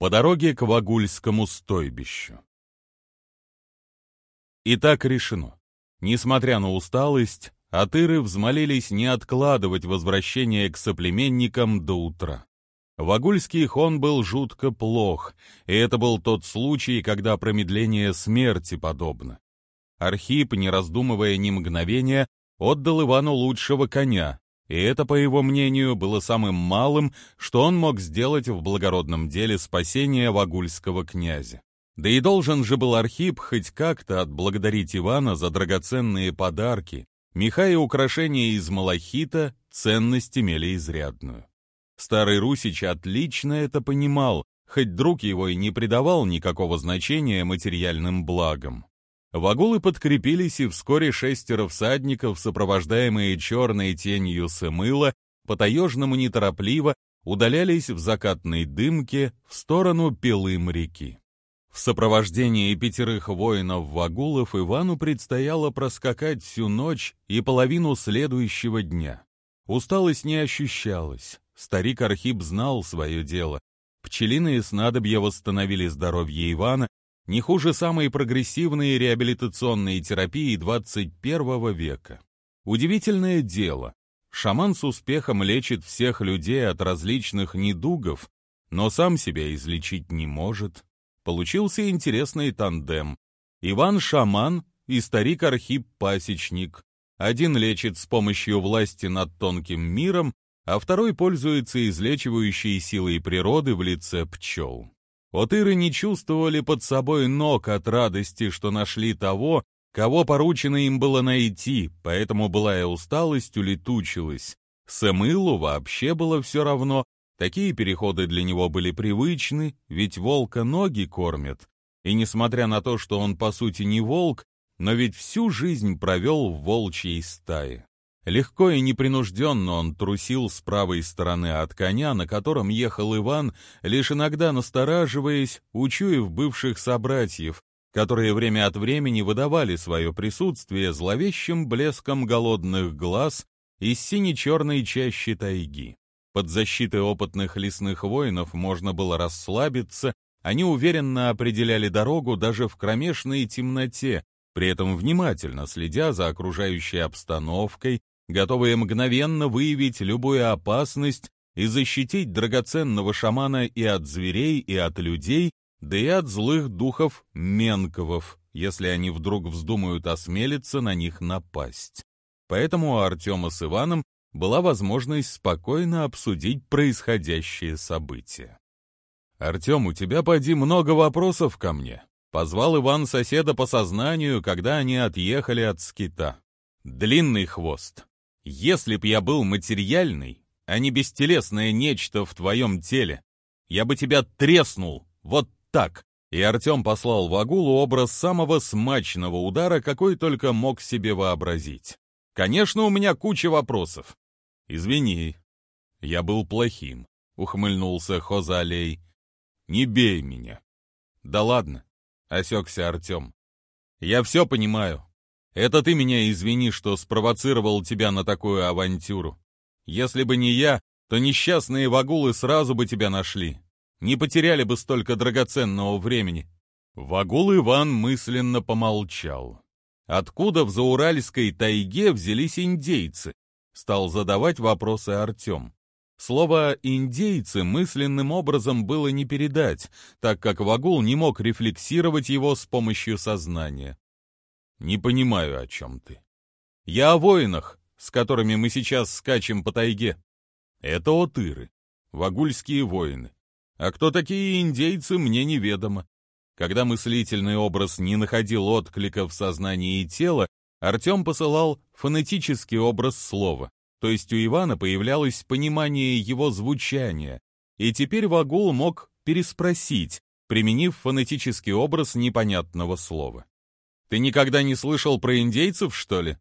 По дороге к Вагульскому стойбищу. Итак решено. Несмотря на усталость, Атыры взмолились не откладывать возвращение к соплеменникам до утра. Вагульский хон был жутко плох, и это был тот случай, когда промедление смерти подобно. Архип, не раздумывая ни мгновения, отдал Ивану лучшего коня, и это, по его мнению, было самым малым, что он мог сделать в благородном деле спасения вагульского князя. Да и должен же был Архип хоть как-то отблагодарить Ивана за драгоценные подарки, Меха и украшения из малахита ценность имели изрядную. Старый Русич отлично это понимал, хоть друг его и не придавал никакого значения материальным благам. Вагулы подкрепились, и вскоре шестеро всадников, сопровождаемые черной тенью Сымыла, по-таежному неторопливо удалялись в закатной дымке в сторону Пилым реки. В сопровождении пятерых воинов-вагулов Ивану предстояло проскакать всю ночь и половину следующего дня. Усталость не ощущалась. Старик Архип знал свое дело. Пчелиные снадобья восстановили здоровье Ивана не хуже самой прогрессивной реабилитационной терапии 21 века. Удивительное дело. Шаман с успехом лечит всех людей от различных недугов, но сам себя излечить не может. Получился интересный тандем. Иван-шаман и старик Архип-пасечник. Один лечит с помощью власти над тонким миром, а второй пользуется излечивающей силой природы в лице пчел. Отыры не чувствовали под собой ног от радости, что нашли того, кого поручено им было найти, поэтому былая усталость улетучилась. Сэмылу вообще было все равно, Такие переходы для него были привычны, ведь волка ноги кормят. И несмотря на то, что он по сути не волк, но ведь всю жизнь провел в волчьей стае. Легко и непринужденно он трусил с правой стороны от коня, на котором ехал Иван, лишь иногда настораживаясь, учуяв бывших собратьев, которые время от времени выдавали свое присутствие зловещим блеском голодных глаз из сине-черной чащи тайги. Под защитой опытных лесных воинов можно было расслабиться, они уверенно определяли дорогу даже в кромешной темноте, при этом внимательно следя за окружающей обстановкой, готовые мгновенно выявить любую опасность и защитить драгоценного шамана и от зверей, и от людей, да и от злых духов Менковов, если они вдруг вздумают осмелиться на них напасть. Поэтому у Артема с Иваном была возможность спокойно обсудить происходящее события. «Артем, у тебя, поди, много вопросов ко мне», — позвал Иван соседа по сознанию, когда они отъехали от скита. «Длинный хвост. Если б я был материальный, а не бестелесное нечто в твоем теле, я бы тебя треснул, вот так!» И Артем послал Вагулу образ самого смачного удара, какой только мог себе вообразить. «Конечно, у меня куча вопросов. «Извини, я был плохим», — ухмыльнулся Хозалей. «Не бей меня». «Да ладно», — осекся Артем. «Я все понимаю. Это ты меня извини, что спровоцировал тебя на такую авантюру. Если бы не я, то несчастные вагулы сразу бы тебя нашли. Не потеряли бы столько драгоценного времени». Вагул Иван мысленно помолчал. Откуда в Зауральской тайге взялись индейцы? Стал задавать вопросы Артем. Слово «индейцы» мысленным образом было не передать, так как Вагул не мог рефлексировать его с помощью сознания. «Не понимаю, о чем ты. Я о воинах, с которыми мы сейчас скачем по тайге. Это отыры, вагульские воины. А кто такие индейцы, мне неведомо. Когда мыслительный образ не находил отклика в сознании и тела, Артем посылал фонетический образ слова, то есть у Ивана появлялось понимание его звучания, и теперь Вагул мог переспросить, применив фонетический образ непонятного слова. «Ты никогда не слышал про индейцев, что ли?»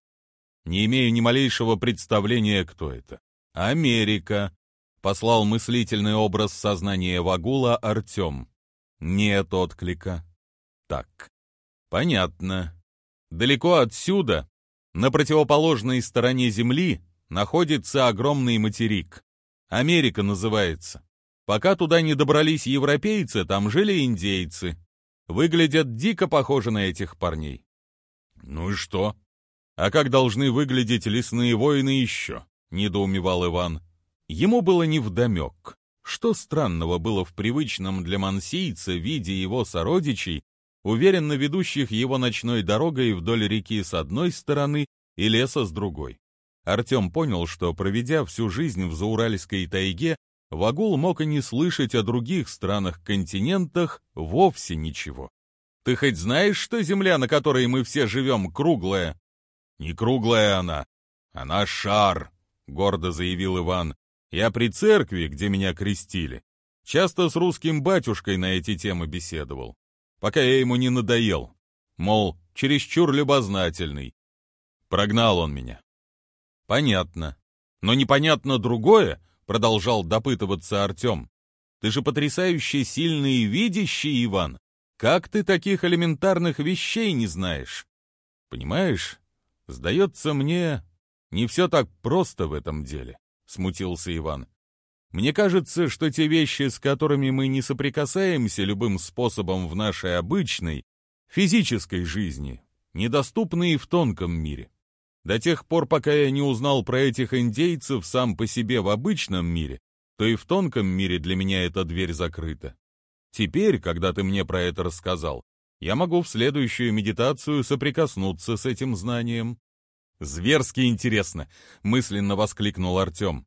«Не имею ни малейшего представления, кто это». «Америка», — послал мыслительный образ сознания Вагула Артем. «Нет отклика». «Так, понятно. Далеко отсюда, на противоположной стороне Земли, находится огромный материк. Америка называется. Пока туда не добрались европейцы, там жили индейцы. Выглядят дико похожи на этих парней. Ну и что? А как должны выглядеть лесные воины еще? Недоумевал Иван. Ему было невдомек. Что странного было в привычном для мансийца виде его сородичей, уверенно ведущих его ночной дорогой вдоль реки с одной стороны и леса с другой. Артем понял, что, проведя всю жизнь в Зауральской тайге, Вагул мог и не слышать о других странах-континентах вовсе ничего. «Ты хоть знаешь, что земля, на которой мы все живем, круглая?» «Не круглая она, она шар», — гордо заявил Иван. «Я при церкви, где меня крестили. Часто с русским батюшкой на эти темы беседовал, пока я ему не надоел. Мол, чересчур любознательный. Прогнал он меня. Понятно. Но непонятно другое, продолжал допытываться Артем. Ты же потрясающе сильный и видящий, Иван. Как ты таких элементарных вещей не знаешь? Понимаешь, сдается мне, не все так просто в этом деле, смутился Иван. Мне кажется, что те вещи, с которыми мы не соприкасаемся любым способом в нашей обычной, физической жизни, недоступны и в тонком мире. До тех пор, пока я не узнал про этих индейцев сам по себе в обычном мире, то и в тонком мире для меня эта дверь закрыта. Теперь, когда ты мне про это рассказал, я могу в следующую медитацию соприкоснуться с этим знанием. «Зверски интересно!» — мысленно воскликнул Артем.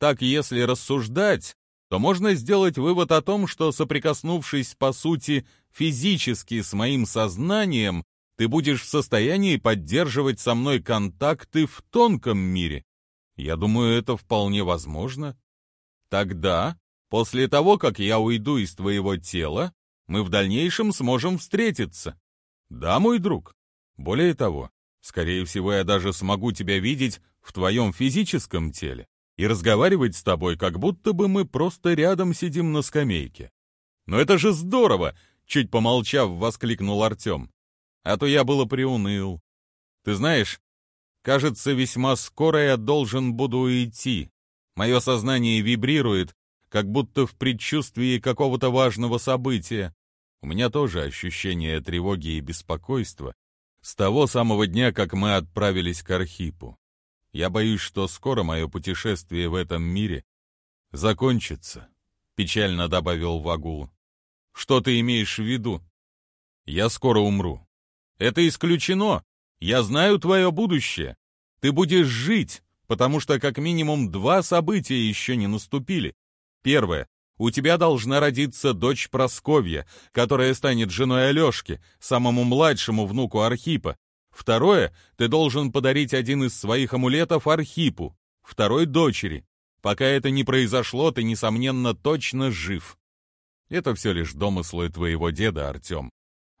«Так, если рассуждать, то можно сделать вывод о том, что, соприкоснувшись, по сути, физически с моим сознанием, ты будешь в состоянии поддерживать со мной контакты в тонком мире. Я думаю, это вполне возможно. Тогда, после того, как я уйду из твоего тела, мы в дальнейшем сможем встретиться. Да, мой друг. Более того, скорее всего, я даже смогу тебя видеть в твоем физическом теле и разговаривать с тобой, как будто бы мы просто рядом сидим на скамейке. Но это же здорово! Чуть помолчав, воскликнул Артем а то я было приуныл. Ты знаешь, кажется, весьма скоро я должен буду идти. Мое сознание вибрирует, как будто в предчувствии какого-то важного события. У меня тоже ощущение тревоги и беспокойства с того самого дня, как мы отправились к Архипу. Я боюсь, что скоро мое путешествие в этом мире закончится, — печально добавил Вагул. Что ты имеешь в виду? Я скоро умру. Это исключено. Я знаю твое будущее. Ты будешь жить, потому что как минимум два события еще не наступили. Первое. У тебя должна родиться дочь Просковья, которая станет женой Алешки, самому младшему внуку Архипа. Второе. Ты должен подарить один из своих амулетов Архипу, второй дочери. Пока это не произошло, ты, несомненно, точно жив. Это все лишь домыслы твоего деда, Артем.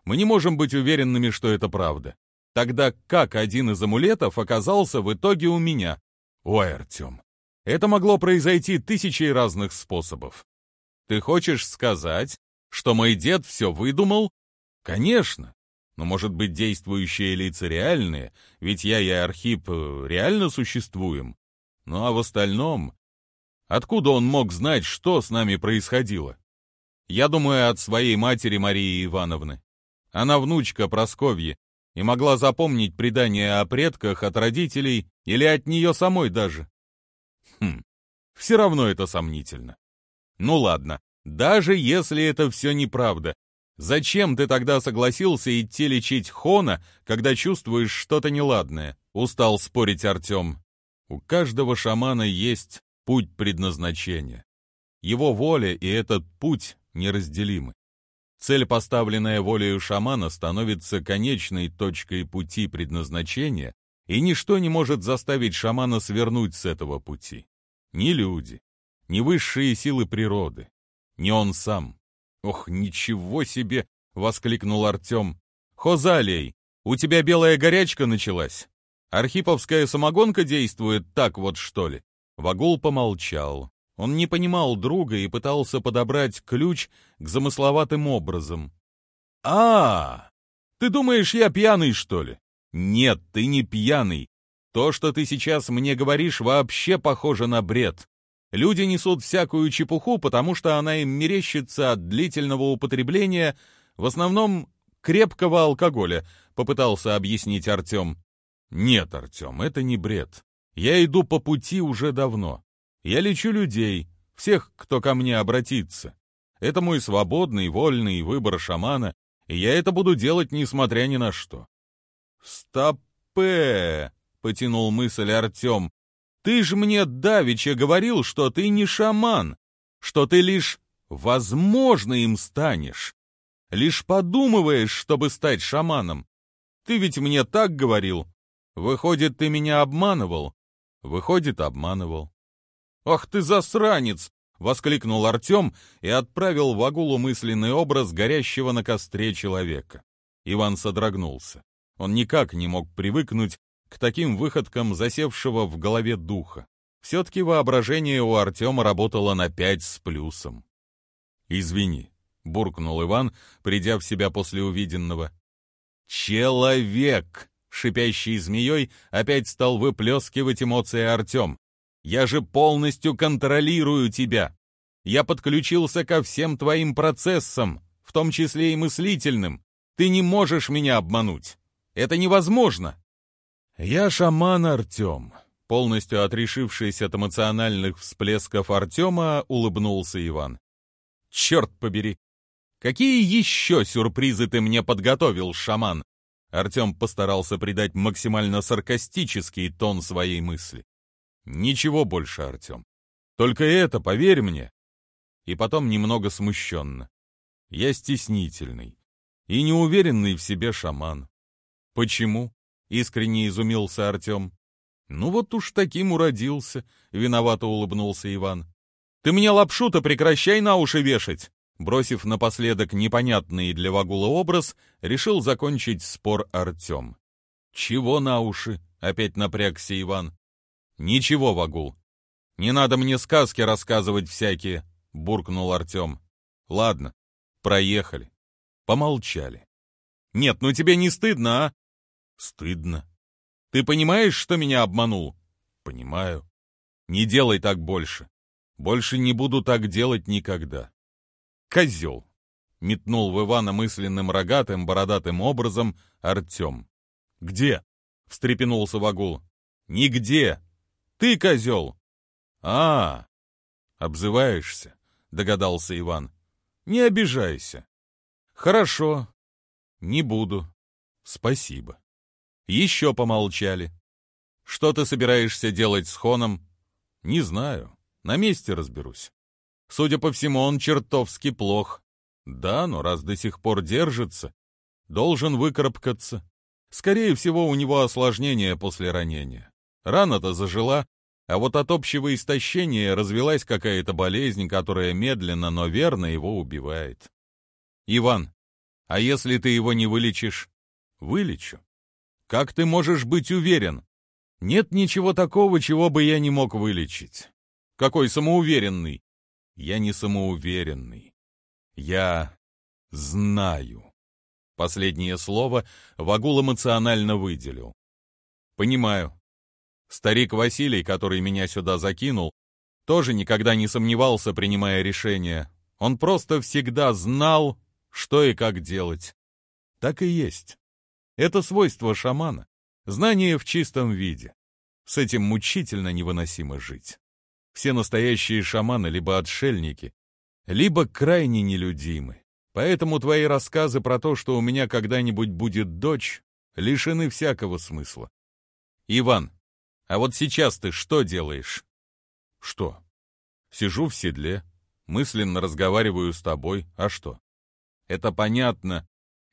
Мы не можем быть уверенными, что это правда. Тогда как один из амулетов оказался в итоге у меня? Ой, Артем, это могло произойти тысячей разных способов. Ты хочешь сказать, что мой дед все выдумал? Конечно. Но, может быть, действующие лица реальные, ведь я и Архип э, реально существуем. Ну а в остальном... Откуда он мог знать, что с нами происходило? Я думаю, от своей матери Марии Ивановны. Она внучка Просковьи и могла запомнить предания о предках от родителей или от нее самой даже. Хм, все равно это сомнительно. Ну ладно, даже если это все неправда, зачем ты тогда согласился идти лечить Хона, когда чувствуешь что-то неладное? Устал спорить Артем. У каждого шамана есть путь предназначения. Его воля и этот путь неразделимы. Цель, поставленная волею шамана, становится конечной точкой пути предназначения, и ничто не может заставить шамана свернуть с этого пути. Ни люди, ни высшие силы природы, ни он сам. «Ох, ничего себе!» — воскликнул Артем. «Хозалей, у тебя белая горячка началась? Архиповская самогонка действует так вот, что ли?» Вагул помолчал. Он не понимал друга и пытался подобрать ключ к замысловатым образом. «А, ты думаешь, я пьяный, что ли?» «Нет, ты не пьяный. То, что ты сейчас мне говоришь, вообще похоже на бред. Люди несут всякую чепуху, потому что она им мерещится от длительного употребления, в основном крепкого алкоголя, попытался объяснить Артем. Нет, Артем, это не бред. Я иду по пути уже давно. Я лечу людей, всех, кто ко мне обратится. Это мой свободный, вольный выбор шамана, и я это буду делать, несмотря ни на что. «Стопе!» — потянул мысль Артем. «Ты ж мне давеча говорил, что ты не шаман, что ты лишь, возможно, им станешь. Лишь подумываешь, чтобы стать шаманом. Ты ведь мне так говорил. Выходит, ты меня обманывал?» «Выходит, обманывал». «Ах ты засранец!» — воскликнул Артем и отправил в Агулу мысленный образ горящего на костре человека. Иван содрогнулся. Он никак не мог привыкнуть к таким выходкам засевшего в голове духа. Все-таки воображение у Артема работало на пять с плюсом. «Извини», — буркнул Иван, придя в себя после увиденного. «Человек!» — шипящий змеей опять стал выплескивать эмоции Артем. «Я же полностью контролирую тебя! Я подключился ко всем твоим процессам, в том числе и мыслительным. Ты не можешь меня обмануть! Это невозможно!» «Я шаман Артем», — полностью отрешившись от эмоциональных всплесков Артема, улыбнулся Иван. «Черт побери! Какие еще сюрпризы ты мне подготовил, шаман?» Артем постарался придать максимально саркастический тон своей мысли. «Ничего больше, Артем. Только это, поверь мне». И потом немного смущенно. «Я стеснительный и неуверенный в себе шаман. Почему? Искренне изумился Артем. Ну вот уж таким уродился, виновато улыбнулся Иван. Ты мне лапшу-то прекращай на уши вешать. Бросив напоследок непонятный для Вагула образ, решил закончить спор Артем. «Чего на уши?» — опять напрягся Иван. «Ничего, Вагул. Не надо мне сказки рассказывать всякие», — буркнул Артем. «Ладно, проехали». Помолчали. «Нет, ну тебе не стыдно, а? Стыдно. Ты понимаешь, что меня обманул? Понимаю. Не делай так больше. Больше не буду так делать никогда. Козел. Метнул в Ивана мысленным рогатым, бородатым образом Артем. Где? Встрепенулся Вагул. Нигде. Ты козел. А, обзываешься, догадался Иван. Не обижайся. Хорошо. Не буду. Спасибо. Еще помолчали. Что ты собираешься делать с Хоном? Не знаю. На месте разберусь. Судя по всему, он чертовски плох. Да, но раз до сих пор держится, должен выкарабкаться. Скорее всего, у него осложнение после ранения. Рана-то зажила, а вот от общего истощения развелась какая-то болезнь, которая медленно, но верно его убивает. Иван, а если ты его не вылечишь? Вылечу. Как ты можешь быть уверен? Нет ничего такого, чего бы я не мог вылечить. Какой самоуверенный? Я не самоуверенный. Я знаю. Последнее слово Вагул эмоционально выделил. Понимаю. Старик Василий, который меня сюда закинул, тоже никогда не сомневался, принимая решение. Он просто всегда знал, что и как делать. Так и есть. Это свойство шамана. Знание в чистом виде. С этим мучительно невыносимо жить. Все настоящие шаманы либо отшельники, либо крайне нелюдимы. Поэтому твои рассказы про то, что у меня когда-нибудь будет дочь, лишены всякого смысла. Иван, а вот сейчас ты что делаешь? Что? Сижу в седле, мысленно разговариваю с тобой, а что? Это понятно.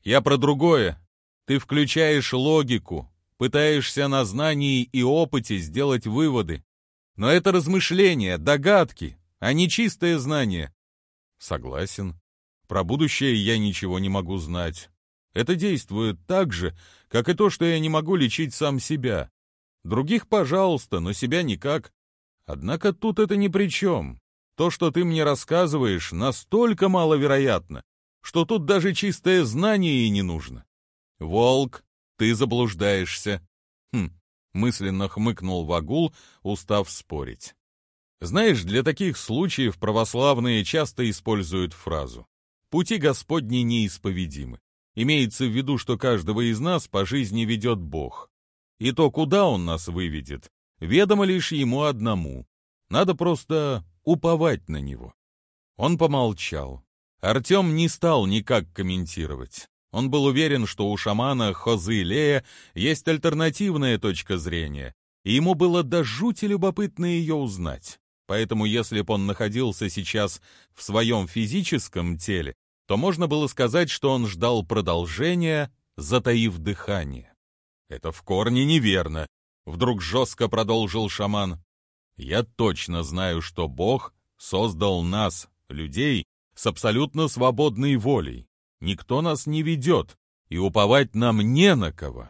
Я про другое. Ты включаешь логику, пытаешься на знании и опыте сделать выводы. Но это размышления, догадки, а не чистое знание. Согласен. Про будущее я ничего не могу знать. Это действует так же, как и то, что я не могу лечить сам себя. Других, пожалуйста, но себя никак. Однако тут это ни при чем. То, что ты мне рассказываешь, настолько маловероятно, что тут даже чистое знание и не нужно. «Волк, ты заблуждаешься». «Хм», — мысленно хмыкнул Вагул, устав спорить. Знаешь, для таких случаев православные часто используют фразу «Пути Господни неисповедимы». Имеется в виду, что каждого из нас по жизни ведет Бог. И то, куда Он нас выведет, ведомо лишь Ему одному. Надо просто уповать на Него. Он помолчал. Артем не стал никак комментировать. Он был уверен, что у шамана Хозы Лея есть альтернативная точка зрения, и ему было до жути любопытно ее узнать. Поэтому если бы он находился сейчас в своем физическом теле, то можно было сказать, что он ждал продолжения, затаив дыхание. «Это в корне неверно», — вдруг жестко продолжил шаман. «Я точно знаю, что Бог создал нас, людей, с абсолютно свободной волей. Никто нас не ведет, и уповать нам не на кого.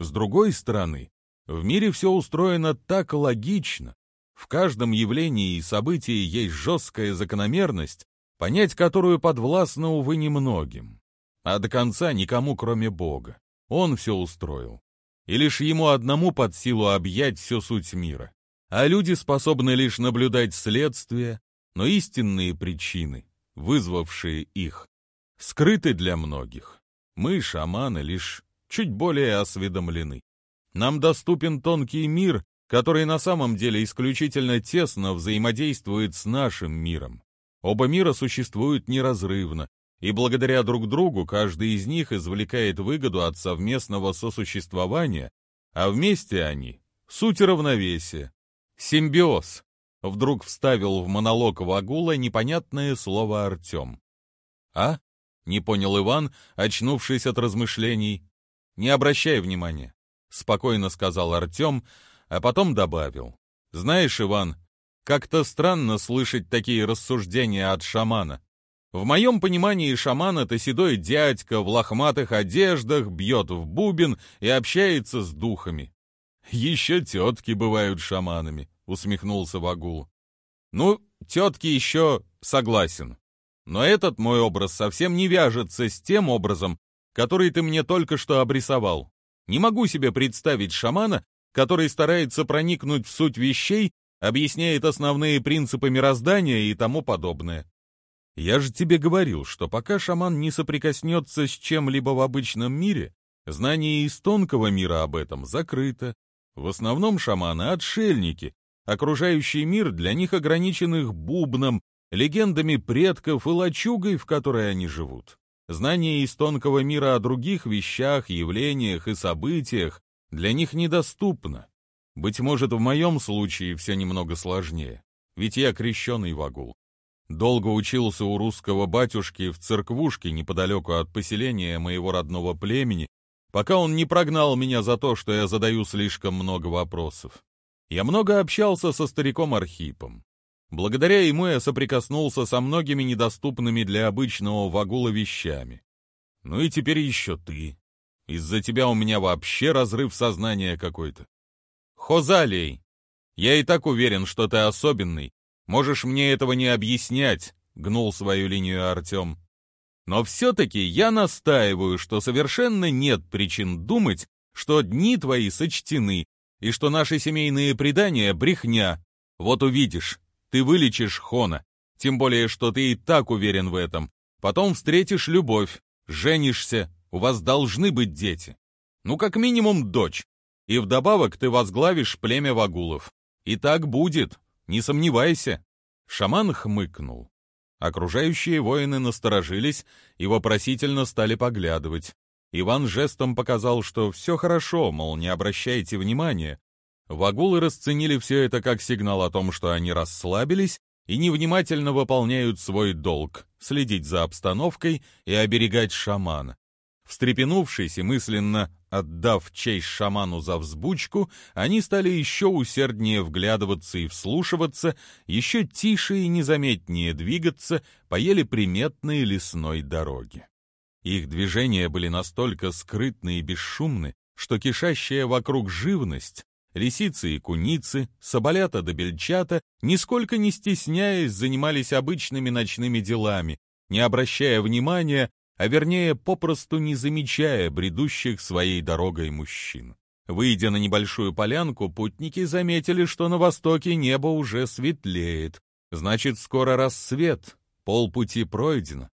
С другой стороны, в мире все устроено так логично. В каждом явлении и событии есть жесткая закономерность, понять которую подвластно, увы, немногим. А до конца никому, кроме Бога. Он все устроил. И лишь ему одному под силу объять всю суть мира. А люди способны лишь наблюдать следствия, но истинные причины вызвавшие их, скрыты для многих. Мы, шаманы, лишь чуть более осведомлены. Нам доступен тонкий мир, который на самом деле исключительно тесно взаимодействует с нашим миром. Оба мира существуют неразрывно, и благодаря друг другу каждый из них извлекает выгоду от совместного сосуществования, а вместе они — суть равновесия, симбиоз, Вдруг вставил в монолог Вагула непонятное слово Артем. «А?» — не понял Иван, очнувшись от размышлений. «Не обращай внимания», — спокойно сказал Артем, а потом добавил. «Знаешь, Иван, как-то странно слышать такие рассуждения от шамана. В моем понимании шаман — это седой дядька в лохматых одеждах, бьет в бубен и общается с духами. Еще тетки бывают шаманами. — усмехнулся Вагул. «Ну, тетки еще согласен. Но этот мой образ совсем не вяжется с тем образом, который ты мне только что обрисовал. Не могу себе представить шамана, который старается проникнуть в суть вещей, объясняет основные принципы мироздания и тому подобное. Я же тебе говорил, что пока шаман не соприкоснется с чем-либо в обычном мире, знание из тонкого мира об этом закрыто. В основном шаманы — отшельники, Окружающий мир для них ограничен их бубном, легендами предков и лачугой, в которой они живут. Знание из тонкого мира о других вещах, явлениях и событиях для них недоступно. Быть может, в моем случае все немного сложнее, ведь я крещеный вагул. Долго учился у русского батюшки в церквушке неподалеку от поселения моего родного племени, пока он не прогнал меня за то, что я задаю слишком много вопросов. Я много общался со стариком Архипом. Благодаря ему я соприкоснулся со многими недоступными для обычного вагула вещами. Ну и теперь еще ты. Из-за тебя у меня вообще разрыв сознания какой-то. Хозалей, я и так уверен, что ты особенный. Можешь мне этого не объяснять, гнул свою линию Артем. Но все-таки я настаиваю, что совершенно нет причин думать, что дни твои сочтены, и что наши семейные предания — брехня. Вот увидишь, ты вылечишь Хона, тем более, что ты и так уверен в этом. Потом встретишь любовь, женишься, у вас должны быть дети. Ну, как минимум, дочь. И вдобавок ты возглавишь племя вагулов. И так будет, не сомневайся. Шаман хмыкнул. Окружающие воины насторожились и вопросительно стали поглядывать. Иван жестом показал, что все хорошо, мол, не обращайте внимания. Вагулы расценили все это как сигнал о том, что они расслабились и невнимательно выполняют свой долг — следить за обстановкой и оберегать шамана. Встрепенувшись и мысленно отдав честь шаману за взбучку, они стали еще усерднее вглядываться и вслушиваться, еще тише и незаметнее двигаться по еле приметной лесной дороге. Их движения были настолько скрытны и бесшумны, что кишащая вокруг живность, лисицы и куницы, соболята да бельчата, нисколько не стесняясь, занимались обычными ночными делами, не обращая внимания, а вернее попросту не замечая бредущих своей дорогой мужчин. Выйдя на небольшую полянку, путники заметили, что на востоке небо уже светлеет. Значит, скоро рассвет, полпути пройдено.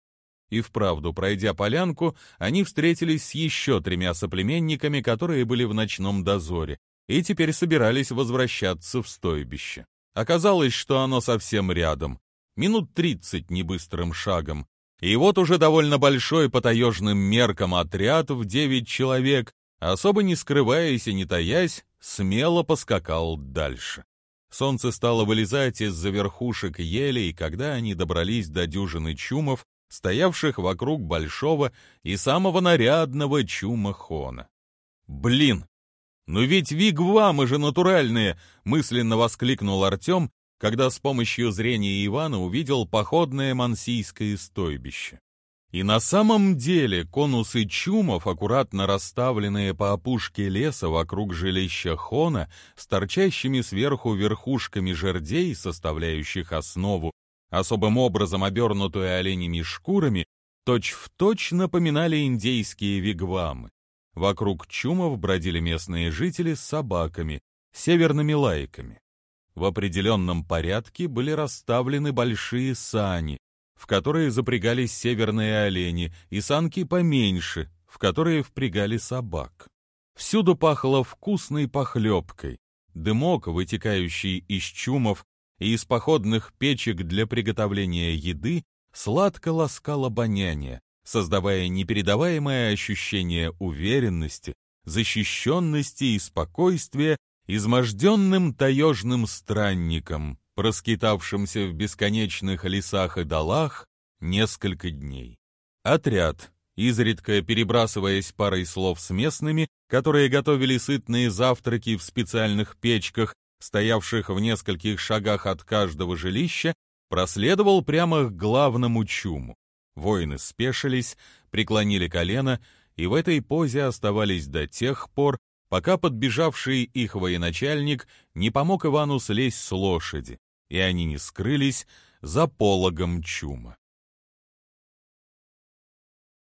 И вправду, пройдя полянку, они встретились с еще тремя соплеменниками, которые были в ночном дозоре, и теперь собирались возвращаться в стойбище. Оказалось, что оно совсем рядом, минут тридцать небыстрым шагом. И вот уже довольно большой по таежным меркам отряд в девять человек особо не скрываясь и не таясь, смело поскакал дальше. Солнце стало вылезать из-за верхушек елей, когда они добрались до дюжины чумов, стоявших вокруг большого и самого нарядного чума Хона. «Блин! Ну ведь вигвамы же натуральные!» — мысленно воскликнул Артем, когда с помощью зрения Ивана увидел походное мансийское стойбище. И на самом деле конусы чумов, аккуратно расставленные по опушке леса вокруг жилища Хона, с торчащими сверху верхушками жердей, составляющих основу, особым образом обернутую оленями шкурами, точь-в-точь точь напоминали индейские вигвамы. Вокруг чумов бродили местные жители с собаками, северными лайками. В определенном порядке были расставлены большие сани, в которые запрягались северные олени, и санки поменьше, в которые впрягали собак. Всюду пахло вкусной похлебкой. Дымок, вытекающий из чумов и из походных печек для приготовления еды, сладко ласкал обоняние, создавая непередаваемое ощущение уверенности, защищенности и спокойствия изможденным таежным странником, проскитавшимся в бесконечных лесах и долах несколько дней. Отряд, изредка перебрасываясь парой слов с местными, которые готовили сытные завтраки в специальных печках, стоявших в нескольких шагах от каждого жилища, проследовал прямо к главному чуму. Воины спешились, преклонили колено и в этой позе оставались до тех пор, пока подбежавший их военачальник не помог Ивану слезть с лошади и они не скрылись за пологом чума.